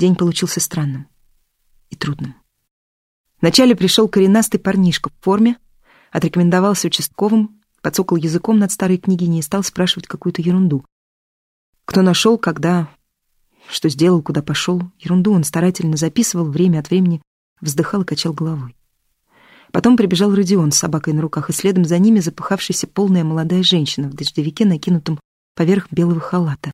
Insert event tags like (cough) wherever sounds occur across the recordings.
День получился странным и трудным. Вначале пришел коренастый парнишка в форме, отрекомендовался участковым, подсокал языком над старой княгиней и стал спрашивать какую-то ерунду. Кто нашел, когда, что сделал, куда пошел. Ерунду он старательно записывал, время от времени вздыхал и качал головой. Потом прибежал Родион с собакой на руках, и следом за ними запыхавшаяся полная молодая женщина в дождевике, накинутом поверх белого халата.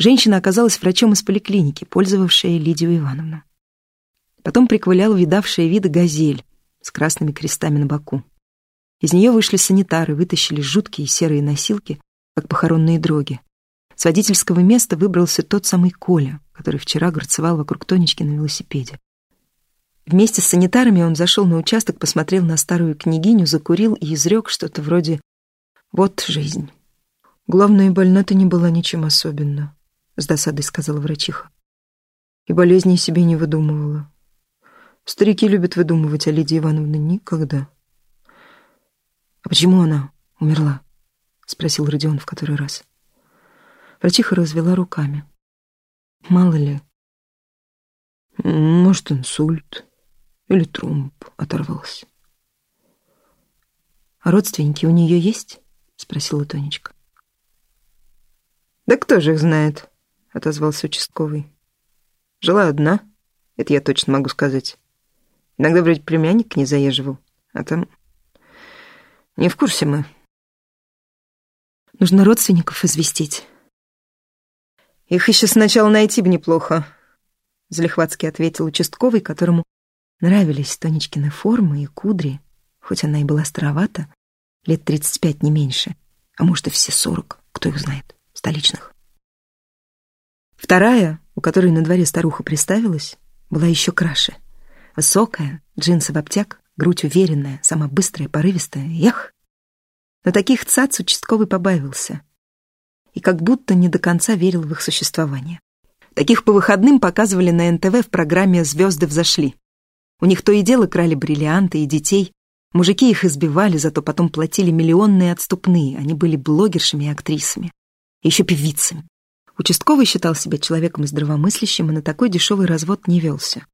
Женщина оказалась врачом из поликлиники, пользовавшая Лидию Ивановну. Потом приковыляла видавшая виды газель с красными крестами на боку. Из нее вышли санитары, вытащили жуткие серые носилки, как похоронные дроги. С водительского места выбрался тот самый Коля, который вчера горцевал вокруг Тонечки на велосипеде. Вместе с санитарами он зашел на участок, посмотрел на старую княгиню, закурил и изрек что-то вроде «Вот жизнь». Главное, больна-то не была ничем особенным, с досадой сказала врачиха. И болезни себе не выдумывала. Старики любят выдумывать, а Лидия Ивановна никогда. «А почему она умерла?» — спросил Родион в который раз. Врачиха развела руками. Мало ли. Может, инсульт или тромб оторвался. «А родственники у нее есть?» — спросила Тонечка. «Да кто же их знает?» — отозвался участковый. «Жила одна, это я точно могу сказать. Иногда вроде племянник не заезживал, а там... Не в курсе мы». «Нужно родственников известить», их еще сначала найти бы неплохо, — залихватски ответил участковый, которому нравились Тонечкины формы и кудри, хоть она и была старовата, лет тридцать пять не меньше, а может и все сорок, кто их знает, столичных. Вторая, у которой на дворе старуха приставилась, была еще краше. Высокая, джинсы в обтяг, грудь уверенная, сама быстрая, порывистая. Эх! Но таких цац участковый побавился и как будто не до конца верил в их существование. Таких по выходным показывали на НТВ в программе «Звезды взошли». У них то и дело крали бриллианты и детей. Мужики их избивали, зато потом платили миллионные отступные. Они были блогершами и актрисами. Еще певицами. Участковый считал себя человеком здравомыслящим и на такой дешевый развод не велся.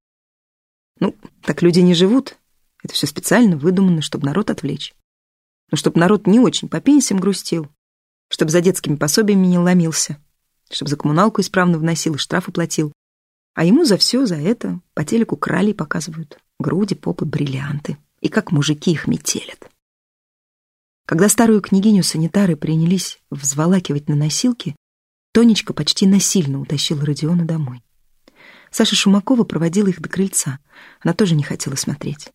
Ну, так люди не живут. Это все специально выдумано, чтобы народ отвлечь. Но чтобы народ не очень по пенсиям грустил, чтобы за детскими пособиями не ломился, чтобы за коммуналку исправно вносил и штрафы платил. А ему за все, за это по телеку крали показывают. Груди, попы, бриллианты. И как мужики их метелят. Когда старую княгиню санитары принялись взволакивать на носилки, Тонечка почти насильно утащила Родиона домой. Саша Шумакова проводила их до крыльца. Она тоже не хотела смотреть.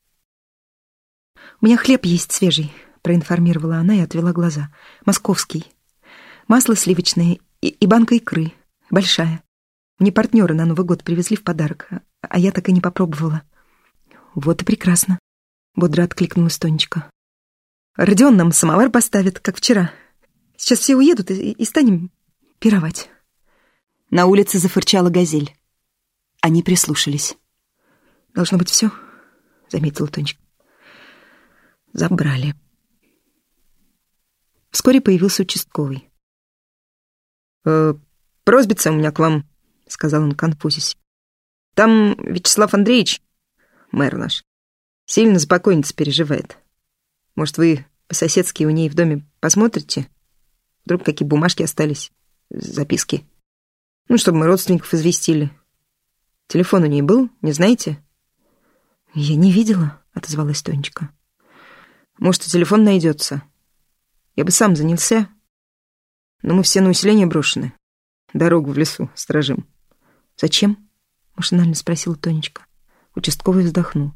«У меня хлеб есть свежий», — проинформировала она и отвела глаза. «Московский, Масло сливочное и, и банка икры. Большая. Мне партнеры на Новый год привезли в подарок, а я так и не попробовала. Вот и прекрасно. Бодро откликнулась Тонечка. Родион нам самовар поставит, как вчера. Сейчас все уедут и, и станем пировать. На улице зафырчала газель. Они прислушались. «Должно быть все», — заметила Тонечка. «Забрали». Вскоре появился участковый. «Э, «Просьбица у меня к вам», — сказал он конфузясь. «Там Вячеслав Андреевич, мэр наш, сильно за покойницу переживает. Может, вы по-соседски у ней в доме посмотрите? Вдруг какие бумажки остались, записки? Ну, чтобы мы родственников известили. Телефон у ней был, не знаете?» «Я не видела», — отозвалась Тонечка. «Может, и телефон найдется. Я бы сам занялся, но мы все на усиление брошены. Дорогу в лесу сторожим. Зачем? Машинально спросила Тонечка. Участковый вздохнул.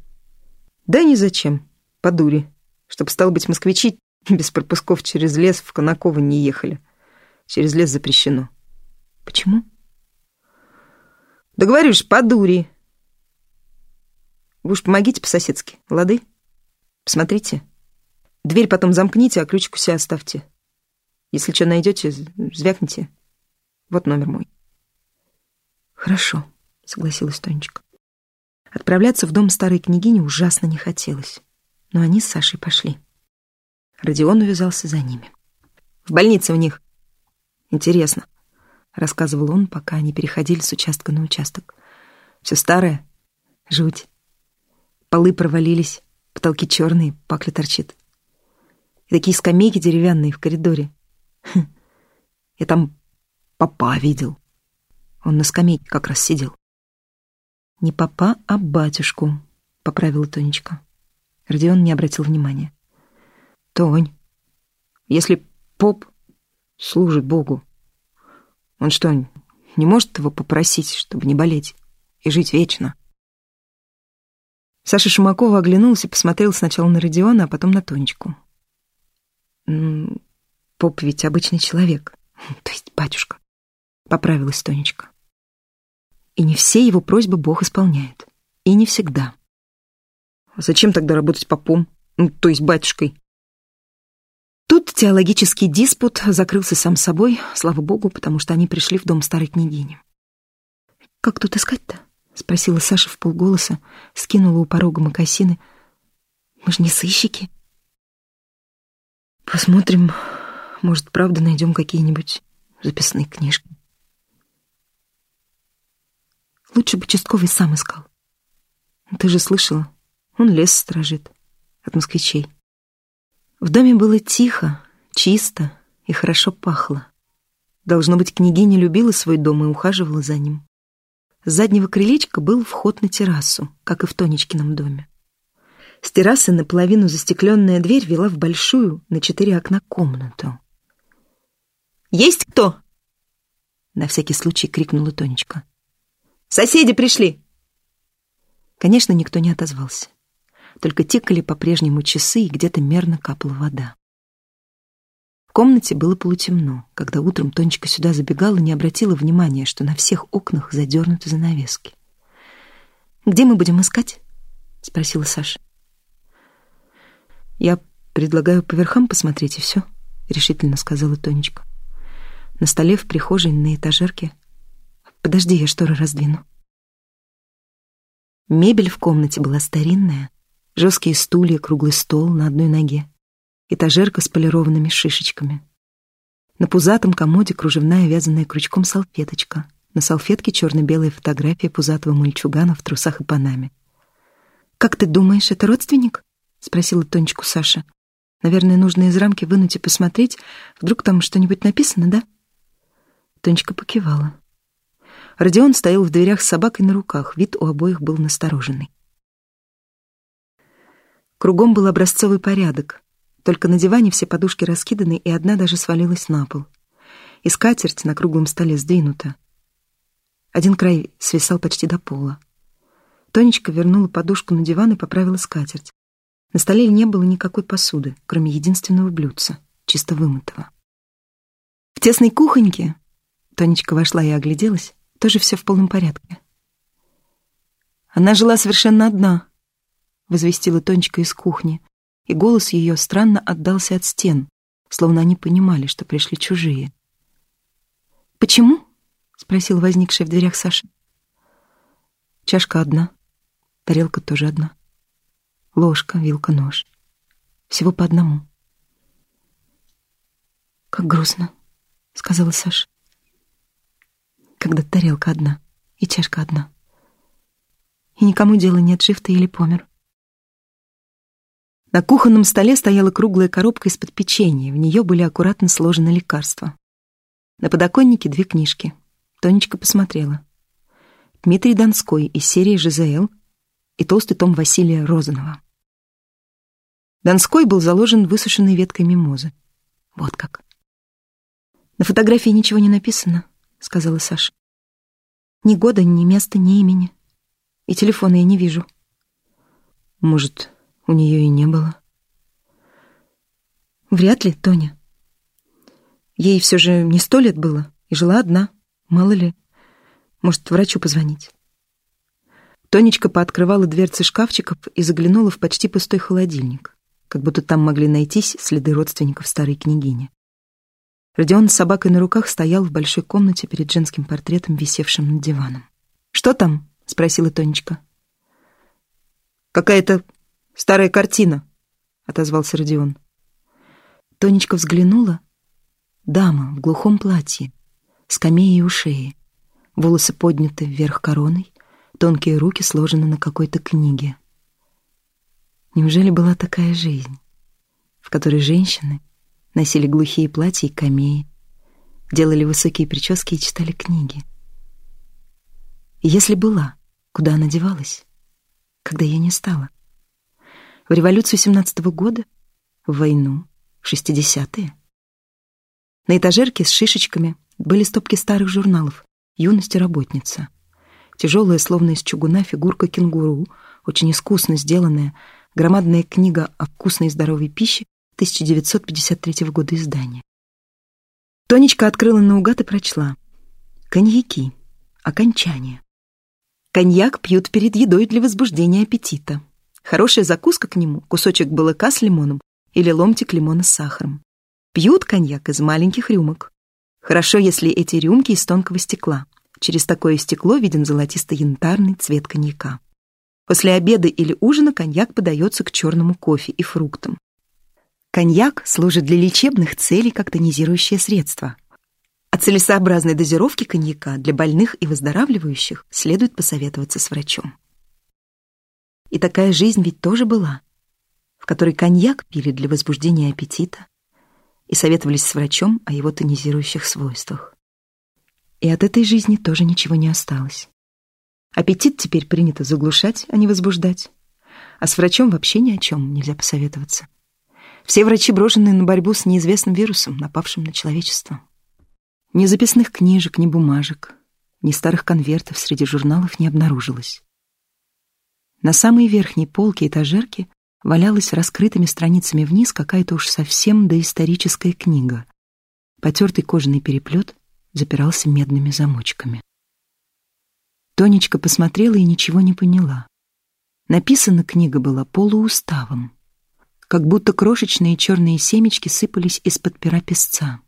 Да ни зачем. По дуре. Чтоб, стал быть, москвичи (laughs) без пропусков через лес в Конаково не ехали. Через лес запрещено. Почему? Да говоришь, по дуре. Вы уж помогите по-соседски, лады? Посмотрите. Дверь потом замкните, а ключик у себя оставьте. Если что найдете, звякните. Вот номер мой. Хорошо, согласилась Тонечка. Отправляться в дом старой княгини ужасно не хотелось. Но они с Сашей пошли. Родион увязался за ними. В больнице у них. Интересно, рассказывал он, пока они переходили с участка на участок. Все старое. Жуть. Полы провалились, потолки черные, пакля торчит. И такие скамейки деревянные в коридоре. Хм. Я там папа видел. Он на скамейке как раз сидел. «Не папа, а батюшку», — поправила Тонечка. Родион не обратил внимания. «Тонь, если поп служит Богу, он что, не может его попросить, чтобы не болеть и жить вечно?» Саша Шумакова оглянулся и посмотрел сначала на Родиона, а потом на Тонечку. «Поп ведь обычный человек, (laughs) то есть батюшка», — поправилась Тонечка. «И не все его просьбы Бог исполняет. И не всегда». «А зачем тогда работать попом, ну, то есть батюшкой?» Теологический диспут закрылся сам собой, слава богу, потому что они пришли в дом старой княгини. «Как тут искать-то?» — спросила Саша в полголоса, скинула у порога мокасины. «Мы же не сыщики». «Посмотрим, может, правда найдем какие-нибудь записные книжки». Лучше бы участковый сам искал. Ты же слышала, он лес сторожит от москвичей. В доме было тихо, чисто и хорошо пахло. Должно быть, княгиня любила свой дом и ухаживала за ним. С заднего крылечка был вход на террасу, как и в Тонечкином доме. С террасы наполовину застекленная дверь вела в большую на четыре окна комнату. «Есть кто?» На всякий случай крикнула Тонечка. «Соседи пришли!» Конечно, никто не отозвался. Только тикали по-прежнему часы, и где-то мерно капала вода. Комнате было полутемно. Когда утром Тонечка сюда забегала, не обратила внимания, что на всех окнах задернуты занавески. «Где мы будем искать?» — спросила Саша. «Я предлагаю по верхам посмотреть, и все», — решительно сказала Тонечка. На столе в прихожей на этажерке. «Подожди, я шторы раздвину». Мебель в комнате была старинная. Жесткие стулья, круглый стол на одной ноге. Этажерка с полированными шишечками. На пузатом комоде кружевная вязаная крючком салфеточка. На салфетке черно-белая фотография пузатого мальчугана в трусах и панаме. «Как ты думаешь, это родственник?» — спросила Тонечку Саша. «Наверное, нужно из рамки вынуть и посмотреть. Вдруг там что-нибудь написано, да?» Тонечка покивала. Родион стоял в дверях с собакой на руках, вид у обоих был настороженный. Кругом был образцовый порядок. Только на диване все подушки раскиданы, и одна даже свалилась на пол. И скатерть на круглом столе сдвинута. Один край свисал почти до пола. Тонечка вернула подушку на диван и поправила скатерть. На столе не было никакой посуды, кроме единственного блюдца, чисто вымытого. В тесной кухоньке Тонечка вошла и огляделась тоже все в полном порядке. Она жила совершенно одна, возвестила Тонечка из кухни, и голос ее странно отдался от стен, словно они понимали, что пришли чужие. «Почему?» — спросил возникшая в дверях Саша. «Чашка одна, тарелка тоже одна, ложка, вилка, нож. Всего по одному». «Как грустно», — сказала Саша когда тарелка одна и чашка одна. И никому дела нет, жив ты или помер. На кухонном столе стояла круглая коробка из-под печенья, в нее были аккуратно сложены лекарства. На подоконнике две книжки. Тонечка посмотрела. Дмитрий Донской из серии «ЖЗЛ» и толстый том Василия Розанова. Донской был заложен высушенной веткой мимозы. Вот как. На фотографии ничего не написано, — сказала Саша. «Ни года, ни места, ни имени. И телефона я не вижу». «Может, у нее и не было?» «Вряд ли, Тоня. Ей все же не сто лет было, и жила одна. Мало ли. Может, врачу позвонить?» Тонечка пооткрывала дверцы шкафчиков и заглянула в почти пустой холодильник, как будто там могли найтись следы родственников старой княгини. Родион с собакой на руках стоял в большой комнате перед женским портретом, висевшим над диваном. «Что там?» — спросила Тонечка. «Какая-то старая картина», — отозвался Родион. Тонечка взглянула. Дама в глухом платье, с камеей у шеи, волосы подняты вверх короной, тонкие руки сложены на какой-то книге. Неужели была такая жизнь, в которой женщины носили глухие платья и камеи, делали высокие прически и читали книги? И если была, куда она девалась, когда я не стала? В революцию семнадцатого года? В войну? В шестидесятые? На этажерке с шишечками были стопки старых журналов «Юность и работница». Тяжелая, словно из чугуна, фигурка кенгуру, очень искусно сделанная, громадная книга о вкусной и здоровой пище 1953 года издания. Тонечка открыла наугад и прочла. Коньяки. Окончание. Коньяк пьют перед едой для возбуждения аппетита. Хорошая закуска к нему — кусочек балыка с лимоном или ломтик лимона с сахаром. Пьют коньяк из маленьких рюмок. Хорошо, если эти рюмки из тонкого стекла. Через такое стекло виден золотисто-янтарный цвет коньяка. После обеда или ужина коньяк подается к черному кофе и фруктам. Коньяк служит для лечебных целей как тонизирующее средство. О целесообразной дозировке коньяка для больных и выздоравливающих следует посоветоваться с врачом. И такая жизнь ведь тоже была, в которой коньяк пили для возбуждения аппетита, и советовались с врачом о его тонизирующих свойствах. И от этой жизни тоже ничего не осталось. Аппетит теперь принято заглушать, а не возбуждать. А с врачом вообще ни о чем нельзя посоветоваться. Все врачи брошены на борьбу с неизвестным вирусом, напавшим на человечество. Ни записных книжек, ни бумажек, ни старых конвертов среди журналов не обнаружилось. На самой верхней полке этажерки валялась раскрытыми страницами вниз какая-то уж совсем доисторическая книга. Потертый кожаный переплет запирался медными замочками. Тонечка посмотрела и ничего не поняла. Написана книга была полууставом, как будто крошечные черные семечки сыпались из-под пера песца.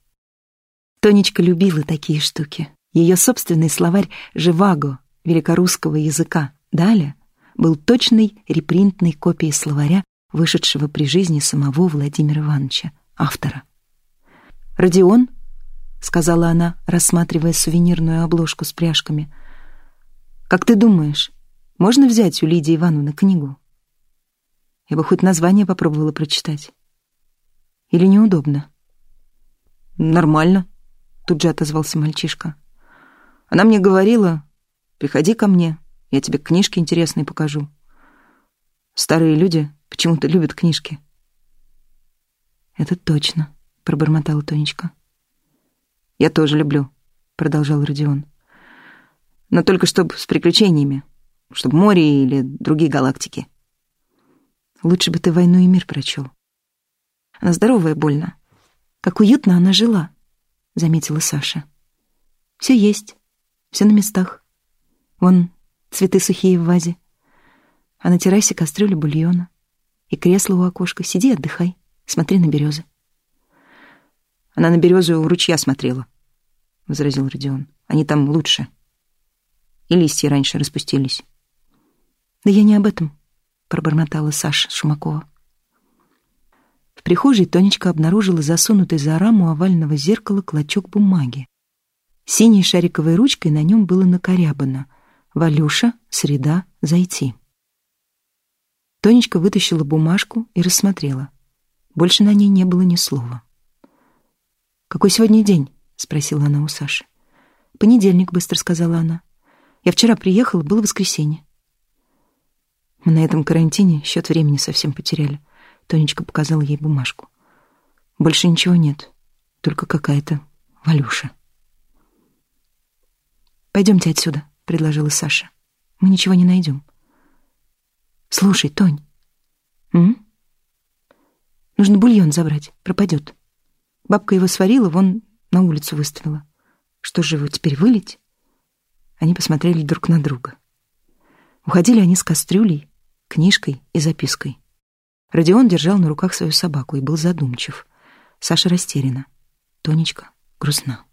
Тонечка любила такие штуки. Ее собственный словарь «Живаго» великорусского языка «Даля» был точной репринтной копией словаря, вышедшего при жизни самого Владимира Ивановича, автора. «Родион», — сказала она, рассматривая сувенирную обложку с пряжками, — «как ты думаешь, можно взять у Лидии Ивановны книгу? Я бы хоть название попробовала прочитать. Или неудобно?» «Нормально», — тут же отозвался мальчишка. «Она мне говорила, приходи ко мне, я тебе книжки интересные покажу. Старые люди почему-то любят книжки. Это точно, пробормотала Тонечка. Я тоже люблю, продолжал Родион. Но только чтобы с приключениями, чтобы море или другие галактики. Лучше бы ты «Войну и мир» прочел. Она здоровая больно. Как уютно она жила, заметила Саша. Все есть, все на местах. Вон цветы сухие в вазе, а на террасе кастрюля бульона и кресло у окошка. Сиди, отдыхай, смотри на березы. Она на березы у ручья смотрела, — возразил Родион. Они там лучше. И листья раньше распустились. Да я не об этом, — пробормотала Саша Шумакова. В прихожей Тонечка обнаружила засунутый за раму овального зеркала клочок бумаги. Синей шариковой ручкой на нем было накорябано — Валюша, среда, зайти. Тонечка вытащила бумажку и рассмотрела. Больше на ней не было ни слова. «Какой сегодня день?» — спросила она у Саши. «Понедельник», — быстро сказала она. «Я вчера приехала, было воскресенье». Мы на этом карантине счет времени совсем потеряли. Тонечка показала ей бумажку. Больше ничего нет, только какая-то Валюша. «Пойдемте отсюда», — предложила Саша. «Мы ничего не найдем». «Слушай, Тонь». «М? Нужно бульон забрать, пропадет. Бабка его сварила, вон на улицу выставила. Что же его теперь вылить?» Они посмотрели друг на друга. Уходили они с кастрюлей, книжкой и запиской. Родион держал на руках свою собаку и был задумчив. Саша растеряна. Тонечка грустна.